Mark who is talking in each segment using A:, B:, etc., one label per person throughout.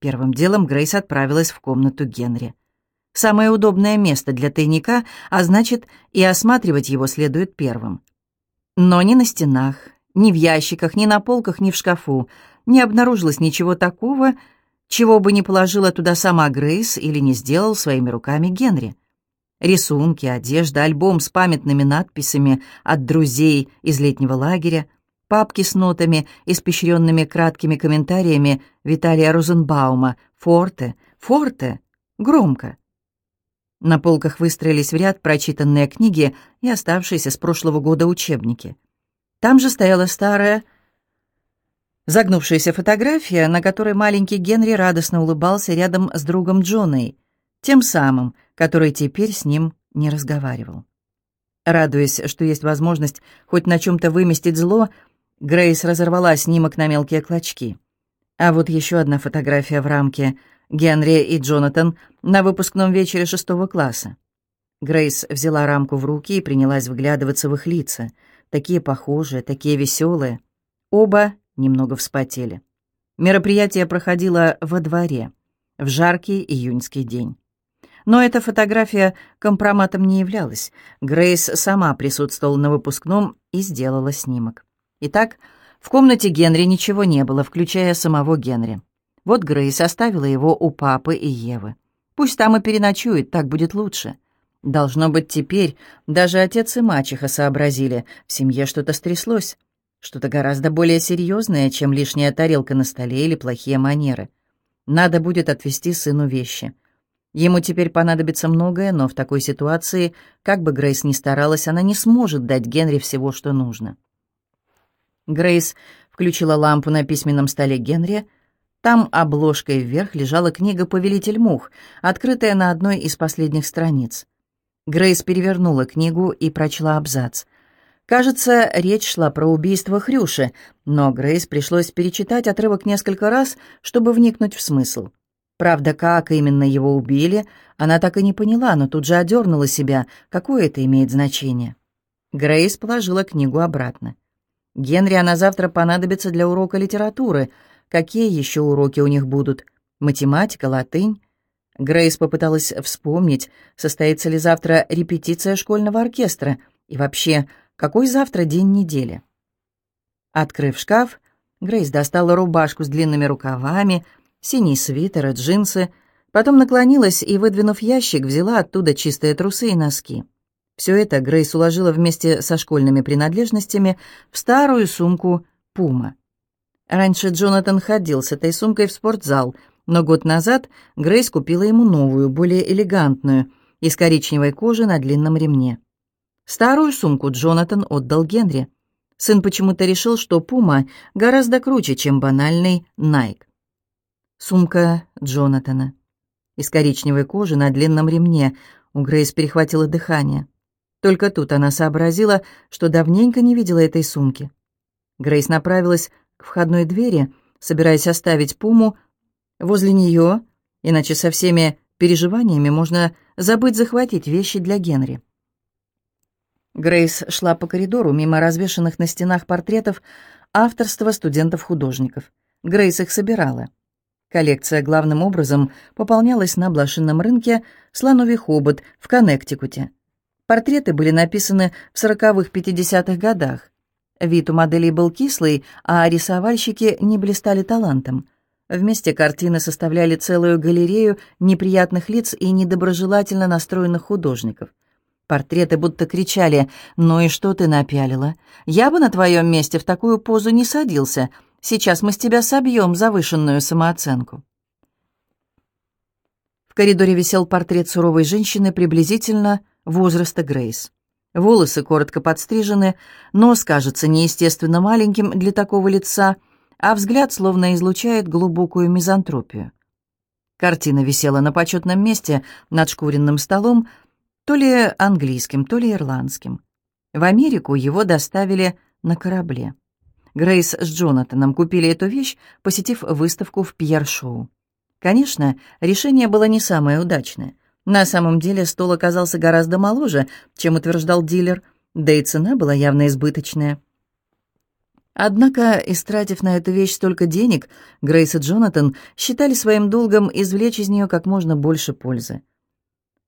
A: Первым делом Грейс отправилась в комнату Генри. Самое удобное место для тайника, а значит, и осматривать его следует первым. Но ни на стенах, ни в ящиках, ни на полках, ни в шкафу не обнаружилось ничего такого, чего бы не положила туда сама Грейс или не сделал своими руками Генри. Рисунки, одежда, альбом с памятными надписями от друзей из летнего лагеря, папки с нотами, испещренными краткими комментариями Виталия Розенбаума, форте, форте, громко. На полках выстроились в ряд прочитанные книги и оставшиеся с прошлого года учебники. Там же стояла старая, загнувшаяся фотография, на которой маленький Генри радостно улыбался рядом с другом Джоной, тем самым, который теперь с ним не разговаривал. Радуясь, что есть возможность хоть на чем-то выместить зло, Грейс разорвала снимок на мелкие клочки. А вот еще одна фотография в рамке — Генри и Джонатан на выпускном вечере шестого класса. Грейс взяла рамку в руки и принялась вглядываться в их лица. Такие похожие, такие веселые. Оба немного вспотели. Мероприятие проходило во дворе, в жаркий июньский день. Но эта фотография компроматом не являлась. Грейс сама присутствовала на выпускном и сделала снимок. Итак, в комнате Генри ничего не было, включая самого Генри. Вот Грейс оставила его у папы и Евы. Пусть там и переночует, так будет лучше. Должно быть, теперь даже отец и мачеха сообразили, в семье что-то стряслось. Что-то гораздо более серьезное, чем лишняя тарелка на столе или плохие манеры. Надо будет отвезти сыну вещи. Ему теперь понадобится многое, но в такой ситуации, как бы Грейс ни старалась, она не сможет дать Генри всего, что нужно. Грейс включила лампу на письменном столе Генри, там обложкой вверх лежала книга «Повелитель мух», открытая на одной из последних страниц. Грейс перевернула книгу и прочла абзац. Кажется, речь шла про убийство Хрюши, но Грейс пришлось перечитать отрывок несколько раз, чтобы вникнуть в смысл. Правда, как именно его убили, она так и не поняла, но тут же одернула себя, какое это имеет значение. Грейс положила книгу обратно. Генри она завтра понадобится для урока литературы — Какие еще уроки у них будут? Математика, латынь? Грейс попыталась вспомнить, состоится ли завтра репетиция школьного оркестра и вообще, какой завтра день недели. Открыв шкаф, Грейс достала рубашку с длинными рукавами, синий свитер и джинсы, потом наклонилась и, выдвинув ящик, взяла оттуда чистые трусы и носки. Все это Грейс уложила вместе со школьными принадлежностями в старую сумку «Пума». Раньше Джонатан ходил с этой сумкой в спортзал, но год назад Грейс купила ему новую, более элегантную, из коричневой кожи на длинном ремне. Старую сумку Джонатан отдал Генри. Сын почему-то решил, что Пума гораздо круче, чем банальный Найк. Сумка Джонатана. Из коричневой кожи на длинном ремне. У Грейс перехватило дыхание. Только тут она сообразила, что давненько не видела этой сумки. Грейс направилась к входной двери, собираясь оставить Пуму возле нее, иначе со всеми переживаниями можно забыть захватить вещи для Генри. Грейс шла по коридору мимо развешанных на стенах портретов авторства студентов-художников. Грейс их собирала. Коллекция главным образом пополнялась на блошином рынке «Слоновий хобот» в Коннектикуте. Портреты были написаны в 40-х-50-х годах. Вид у моделей был кислый, а рисовальщики не блистали талантом. Вместе картины составляли целую галерею неприятных лиц и недоброжелательно настроенных художников. Портреты будто кричали «Ну и что ты напялила? Я бы на твоем месте в такую позу не садился. Сейчас мы с тебя собьем завышенную самооценку». В коридоре висел портрет суровой женщины приблизительно возраста Грейс. Волосы коротко подстрижены, нос кажется неестественно маленьким для такого лица, а взгляд словно излучает глубокую мизантропию. Картина висела на почетном месте над шкуренным столом, то ли английским, то ли ирландским. В Америку его доставили на корабле. Грейс с Джонатаном купили эту вещь, посетив выставку в Пьер-шоу. Конечно, решение было не самое удачное. На самом деле стол оказался гораздо моложе, чем утверждал дилер, да и цена была явно избыточная. Однако, истратив на эту вещь столько денег, Грейс и Джонатан считали своим долгом извлечь из нее как можно больше пользы.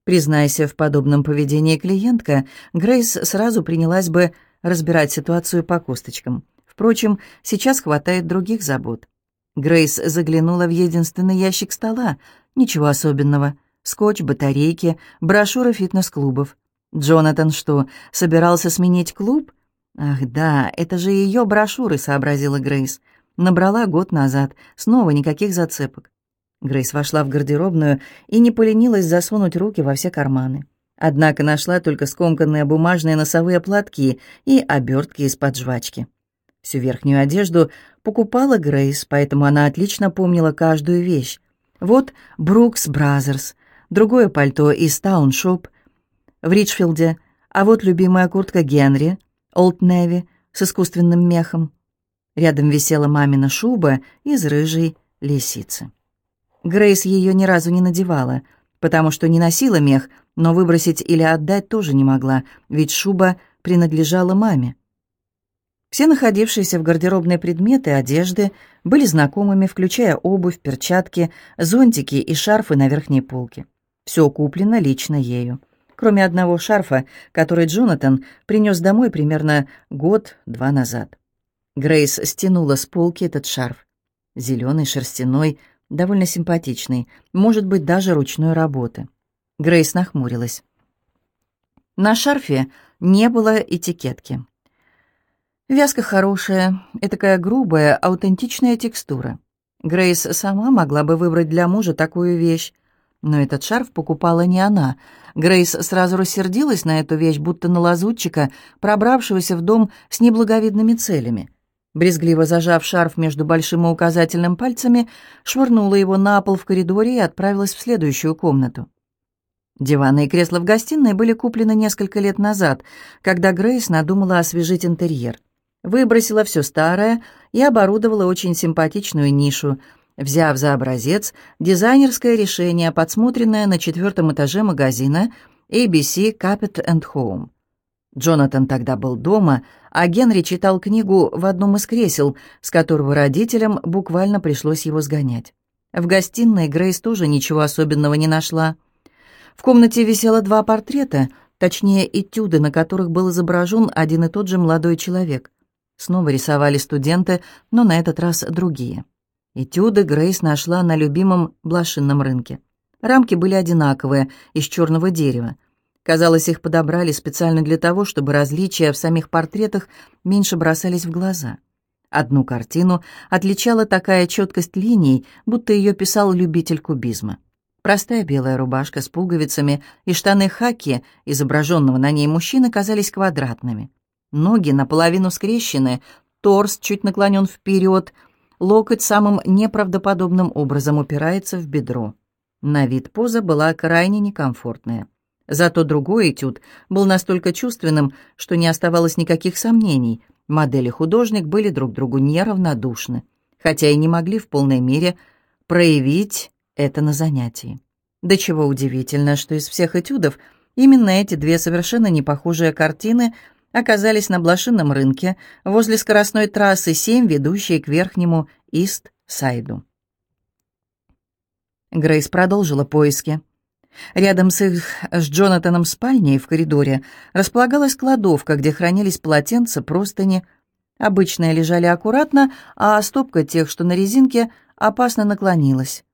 A: Признайся в подобном поведении клиентка, Грейс сразу принялась бы разбирать ситуацию по косточкам. Впрочем, сейчас хватает других забот. Грейс заглянула в единственный ящик стола. Ничего особенного. Скотч, батарейки, брошюры фитнес-клубов. Джонатан что, собирался сменить клуб? Ах да, это же ее брошюры, сообразила Грейс. Набрала год назад. Снова никаких зацепок. Грейс вошла в гардеробную и не поленилась засунуть руки во все карманы. Однако нашла только скомканные бумажные носовые платки и обертки из-под жвачки. Всю верхнюю одежду покупала Грейс, поэтому она отлично помнила каждую вещь. Вот Brooks Brothers, другое пальто из Town Shop в Ричфилде, а вот любимая куртка Генри, Old Navy с искусственным мехом. Рядом висела мамина шуба из рыжей лисицы. Грейс ее ни разу не надевала, потому что не носила мех, но выбросить или отдать тоже не могла, ведь шуба принадлежала маме. Все находившиеся в гардеробной предметы одежды были знакомыми, включая обувь, перчатки, зонтики и шарфы на верхней полке. Все куплено лично ею, кроме одного шарфа, который Джонатан принес домой примерно год-два назад. Грейс стянула с полки этот шарф. Зеленый, шерстяной, довольно симпатичный, может быть, даже ручной работы. Грейс нахмурилась. На шарфе не было этикетки. Вязка хорошая, такая грубая, аутентичная текстура. Грейс сама могла бы выбрать для мужа такую вещь. Но этот шарф покупала не она. Грейс сразу рассердилась на эту вещь, будто на лазутчика, пробравшегося в дом с неблаговидными целями. Брезгливо зажав шарф между большим и указательным пальцами, швырнула его на пол в коридоре и отправилась в следующую комнату. Диваны и кресла в гостиной были куплены несколько лет назад, когда Грейс надумала освежить интерьер. Выбросила все старое и оборудовала очень симпатичную нишу, взяв за образец дизайнерское решение, подсмотренное на четвертом этаже магазина ABC Carpet and Home. Джонатан тогда был дома, а Генри читал книгу в одном из кресел, с которого родителям буквально пришлось его сгонять. В гостиной Грейс тоже ничего особенного не нашла. В комнате висело два портрета, точнее этюды, на которых был изображен один и тот же молодой человек. Снова рисовали студенты, но на этот раз другие. Этюды Грейс нашла на любимом блошинном рынке. Рамки были одинаковые, из черного дерева. Казалось, их подобрали специально для того, чтобы различия в самих портретах меньше бросались в глаза. Одну картину отличала такая четкость линий, будто ее писал любитель кубизма. Простая белая рубашка с пуговицами и штаны хаки, изображенного на ней мужчины, казались квадратными. Ноги наполовину скрещены, торс чуть наклонен вперед, локоть самым неправдоподобным образом упирается в бедро. На вид поза была крайне некомфортная. Зато другой этюд был настолько чувственным, что не оставалось никаких сомнений. Модель и художник были друг другу неравнодушны, хотя и не могли в полной мере проявить это на занятии. До чего удивительно, что из всех этюдов именно эти две совершенно непохожие картины оказались на блошином рынке возле скоростной трассы 7, ведущей к верхнему Ист-Сайду. Грейс продолжила поиски. Рядом с их с Джонатаном спальней в коридоре располагалась кладовка, где хранились полотенца, простыни. Обычные лежали аккуратно, а стопка тех, что на резинке, опасно наклонилась.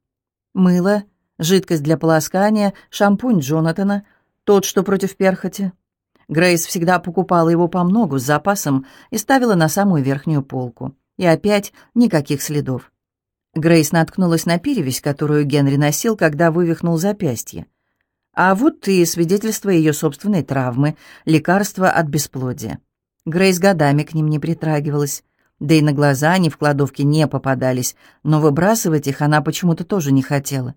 A: Мыло, жидкость для полоскания, шампунь Джонатана, тот, что против перхоти. Грейс всегда покупала его по многу с запасом и ставила на самую верхнюю полку. И опять никаких следов. Грейс наткнулась на перевязь, которую Генри носил, когда вывихнул запястье. А вот и свидетельство ее собственной травмы, лекарство от бесплодия. Грейс годами к ним не притрагивалась, да и на глаза они в кладовке не попадались, но выбрасывать их она почему-то тоже не хотела.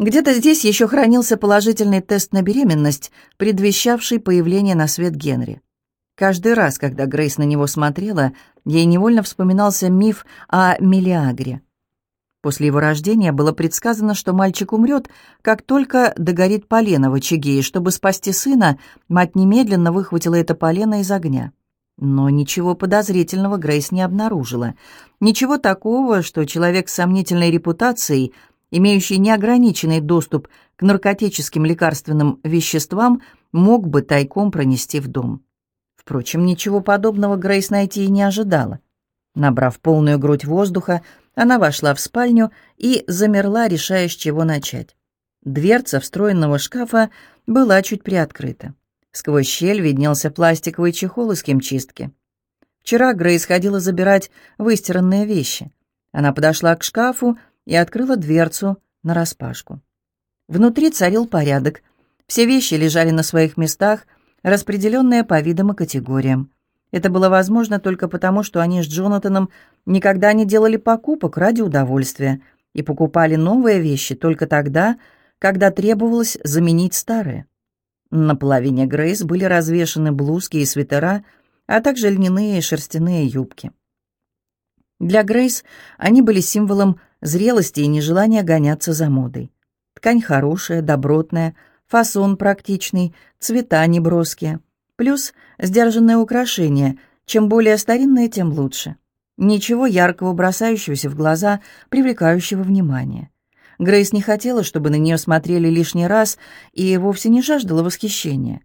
A: Где-то здесь еще хранился положительный тест на беременность, предвещавший появление на свет Генри. Каждый раз, когда Грейс на него смотрела, ей невольно вспоминался миф о Мелиагре. После его рождения было предсказано, что мальчик умрет, как только догорит полено в очаге, и чтобы спасти сына, мать немедленно выхватила это полено из огня. Но ничего подозрительного Грейс не обнаружила. Ничего такого, что человек с сомнительной репутацией, имеющий неограниченный доступ к наркотическим лекарственным веществам, мог бы тайком пронести в дом. Впрочем, ничего подобного Грейс найти и не ожидала. Набрав полную грудь воздуха, она вошла в спальню и замерла, решая, с чего начать. Дверца встроенного шкафа была чуть приоткрыта. Сквозь щель виднелся пластиковый чехол из химчистки. Вчера Грейс ходила забирать выстиранные вещи. Она подошла к шкафу и открыла дверцу нараспашку. Внутри царил порядок. Все вещи лежали на своих местах, распределенные по видам и категориям. Это было возможно только потому, что они с Джонатаном никогда не делали покупок ради удовольствия и покупали новые вещи только тогда, когда требовалось заменить старые. На половине Грейс были развешаны блузки и свитера, а также льняные и шерстяные юбки. Для Грейс они были символом зрелости и нежелания гоняться за модой. Ткань хорошая, добротная, фасон практичный, цвета неброские. Плюс сдержанное украшение. Чем более старинное, тем лучше. Ничего яркого, бросающегося в глаза, привлекающего внимание. Грейс не хотела, чтобы на нее смотрели лишний раз, и вовсе не жаждала восхищения.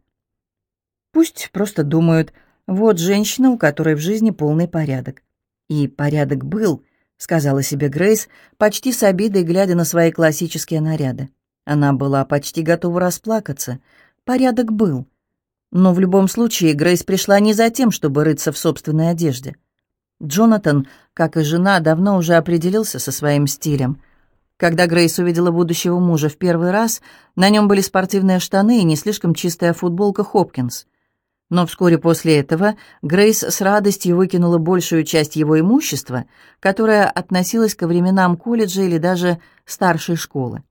A: Пусть просто думают, вот женщина, у которой в жизни полный порядок. И порядок был, сказала себе Грейс, почти с обидой глядя на свои классические наряды. Она была почти готова расплакаться. Порядок был. Но в любом случае Грейс пришла не за тем, чтобы рыться в собственной одежде. Джонатан, как и жена, давно уже определился со своим стилем — когда Грейс увидела будущего мужа в первый раз, на нем были спортивные штаны и не слишком чистая футболка Хопкинс. Но вскоре после этого Грейс с радостью выкинула большую часть его имущества, которое относилось ко временам колледжа или даже старшей школы.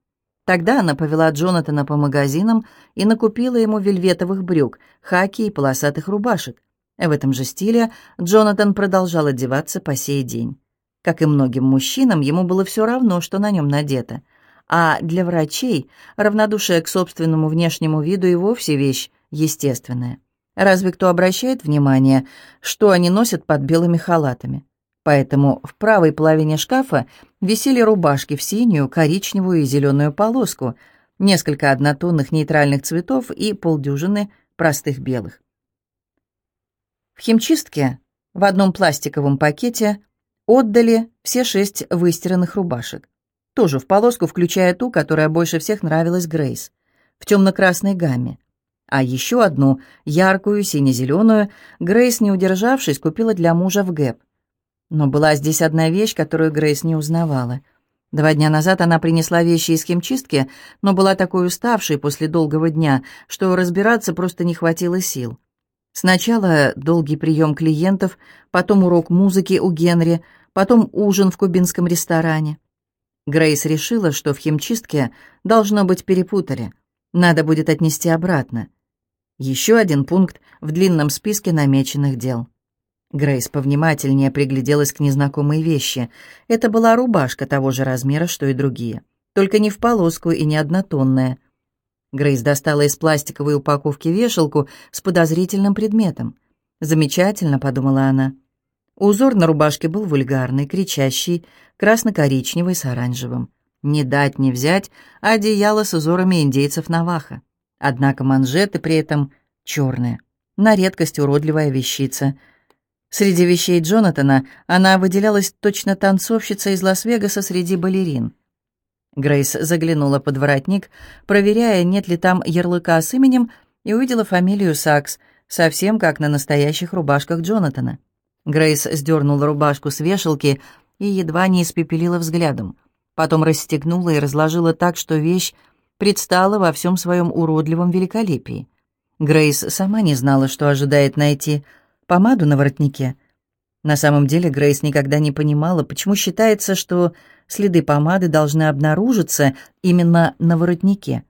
A: Тогда она повела Джонатана по магазинам и накупила ему вельветовых брюк, хаки и полосатых рубашек. В этом же стиле Джонатан продолжал одеваться по сей день. Как и многим мужчинам, ему было все равно, что на нем надето. А для врачей равнодушие к собственному внешнему виду и вовсе вещь естественная. Разве кто обращает внимание, что они носят под белыми халатами? Поэтому в правой половине шкафа висели рубашки в синюю, коричневую и зеленую полоску, несколько однотонных нейтральных цветов и полдюжины простых белых. В химчистке в одном пластиковом пакете Отдали все шесть выстиранных рубашек. Тоже в полоску, включая ту, которая больше всех нравилась Грейс, в темно-красной гамме. А еще одну, яркую, сине-зеленую, Грейс, не удержавшись, купила для мужа в Гэп. Но была здесь одна вещь, которую Грейс не узнавала. Два дня назад она принесла вещи из химчистки, но была такой уставшей после долгого дня, что разбираться просто не хватило сил. Сначала долгий прием клиентов, потом урок музыки у Генри, потом ужин в кубинском ресторане. Грейс решила, что в химчистке должно быть перепутали. Надо будет отнести обратно. Еще один пункт в длинном списке намеченных дел. Грейс повнимательнее пригляделась к незнакомой вещи. Это была рубашка того же размера, что и другие. Только не в полоску и не однотонная. Грейс достала из пластиковой упаковки вешалку с подозрительным предметом. «Замечательно», — подумала она. Узор на рубашке был вульгарный, кричащий, красно-коричневый с оранжевым. Не дать не взять одеяло с узорами индейцев Наваха. Однако манжеты при этом черные. На редкость уродливая вещица. Среди вещей Джонатана она выделялась точно танцовщица из Лас-Вегаса среди балерин. Грейс заглянула под воротник, проверяя, нет ли там ярлыка с именем, и увидела фамилию Сакс, совсем как на настоящих рубашках Джонатана. Грейс сдернула рубашку с вешалки и едва не испепелила взглядом. Потом расстегнула и разложила так, что вещь предстала во всем своем уродливом великолепии. Грейс сама не знала, что ожидает найти. Помаду на воротнике. На самом деле Грейс никогда не понимала, почему считается, что следы помады должны обнаружиться именно на воротнике.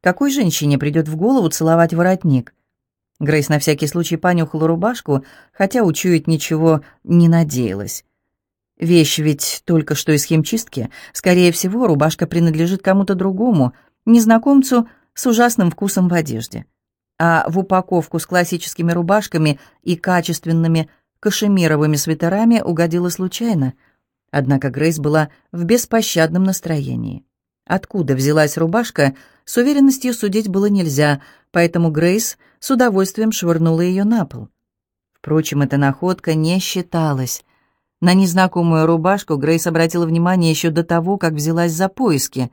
A: Какой женщине придет в голову целовать воротник? Грейс на всякий случай понюхала рубашку, хотя учуять ничего не надеялась. Вещь ведь только что из химчистки. Скорее всего, рубашка принадлежит кому-то другому, незнакомцу с ужасным вкусом в одежде. а в упаковку с классическими рубашками и качественными кашемировыми свитерами угодила случайно. Однако Грейс была в беспощадном настроении. Откуда взялась рубашка, с уверенностью судить было нельзя, поэтому Грейс с удовольствием швырнула ее на пол. Впрочем, эта находка не считалась. На незнакомую рубашку Грейс обратила внимание еще до того, как взялась за поиски.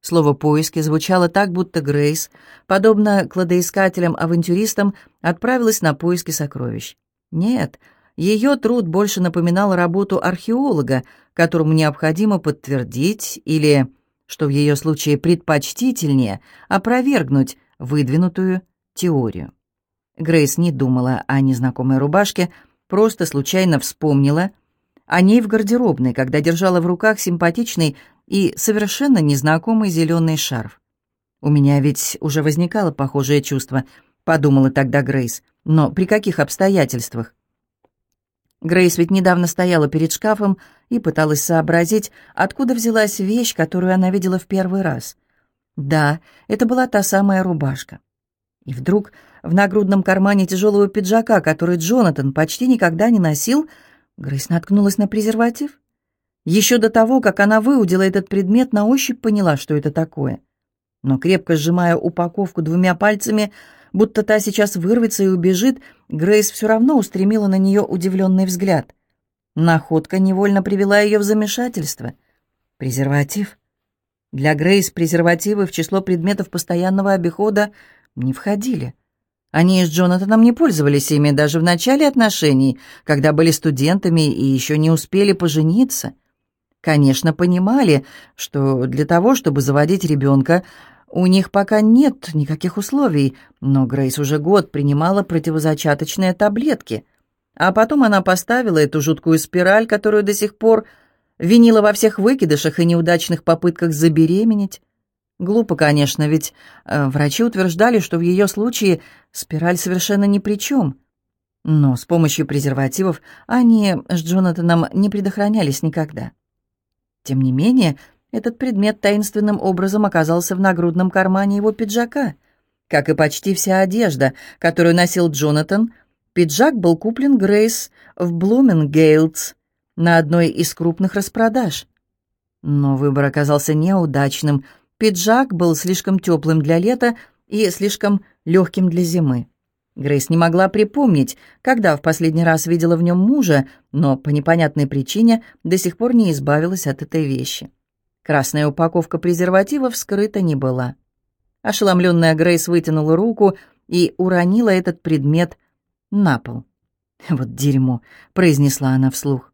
A: Слово «поиски» звучало так, будто Грейс, подобно кладоискателям-авантюристам, отправилась на поиски сокровищ. Нет, ее труд больше напоминал работу археолога, которому необходимо подтвердить или, что в ее случае предпочтительнее, опровергнуть выдвинутую теорию. Грейс не думала о незнакомой рубашке, просто случайно вспомнила о ней в гардеробной, когда держала в руках симпатичный и совершенно незнакомый зеленый шарф. «У меня ведь уже возникало похожее чувство», — подумала тогда Грейс. «Но при каких обстоятельствах?» Грейс ведь недавно стояла перед шкафом и пыталась сообразить, откуда взялась вещь, которую она видела в первый раз. Да, это была та самая рубашка. И вдруг в нагрудном кармане тяжелого пиджака, который Джонатан почти никогда не носил, Грейс наткнулась на презерватив. Еще до того, как она выудила этот предмет, на ощупь поняла, что это такое. Но крепко сжимая упаковку двумя пальцами, будто та сейчас вырвется и убежит, Грейс все равно устремила на нее удивленный взгляд. Находка невольно привела ее в замешательство. Презерватив. Для Грейс презервативы в число предметов постоянного обихода не входили. Они с Джонатаном не пользовались ими даже в начале отношений, когда были студентами и еще не успели пожениться. Конечно, понимали, что для того, чтобы заводить ребенка, у них пока нет никаких условий, но Грейс уже год принимала противозачаточные таблетки. А потом она поставила эту жуткую спираль, которую до сих пор винила во всех выкидышах и неудачных попытках забеременеть. Глупо, конечно, ведь э, врачи утверждали, что в ее случае спираль совершенно ни при чем. Но с помощью презервативов они с Джонатаном не предохранялись никогда. Тем не менее, этот предмет таинственным образом оказался в нагрудном кармане его пиджака. Как и почти вся одежда, которую носил Джонатан, пиджак был куплен Грейс в Блумингейлдс на одной из крупных распродаж. Но выбор оказался неудачным — Пиджак был слишком теплым для лета и слишком легким для зимы. Грейс не могла припомнить, когда в последний раз видела в нем мужа, но по непонятной причине до сих пор не избавилась от этой вещи. Красная упаковка презерватива вскрыта не была. Ошеломленная Грейс вытянула руку и уронила этот предмет на пол. «Вот дерьмо», — произнесла она вслух.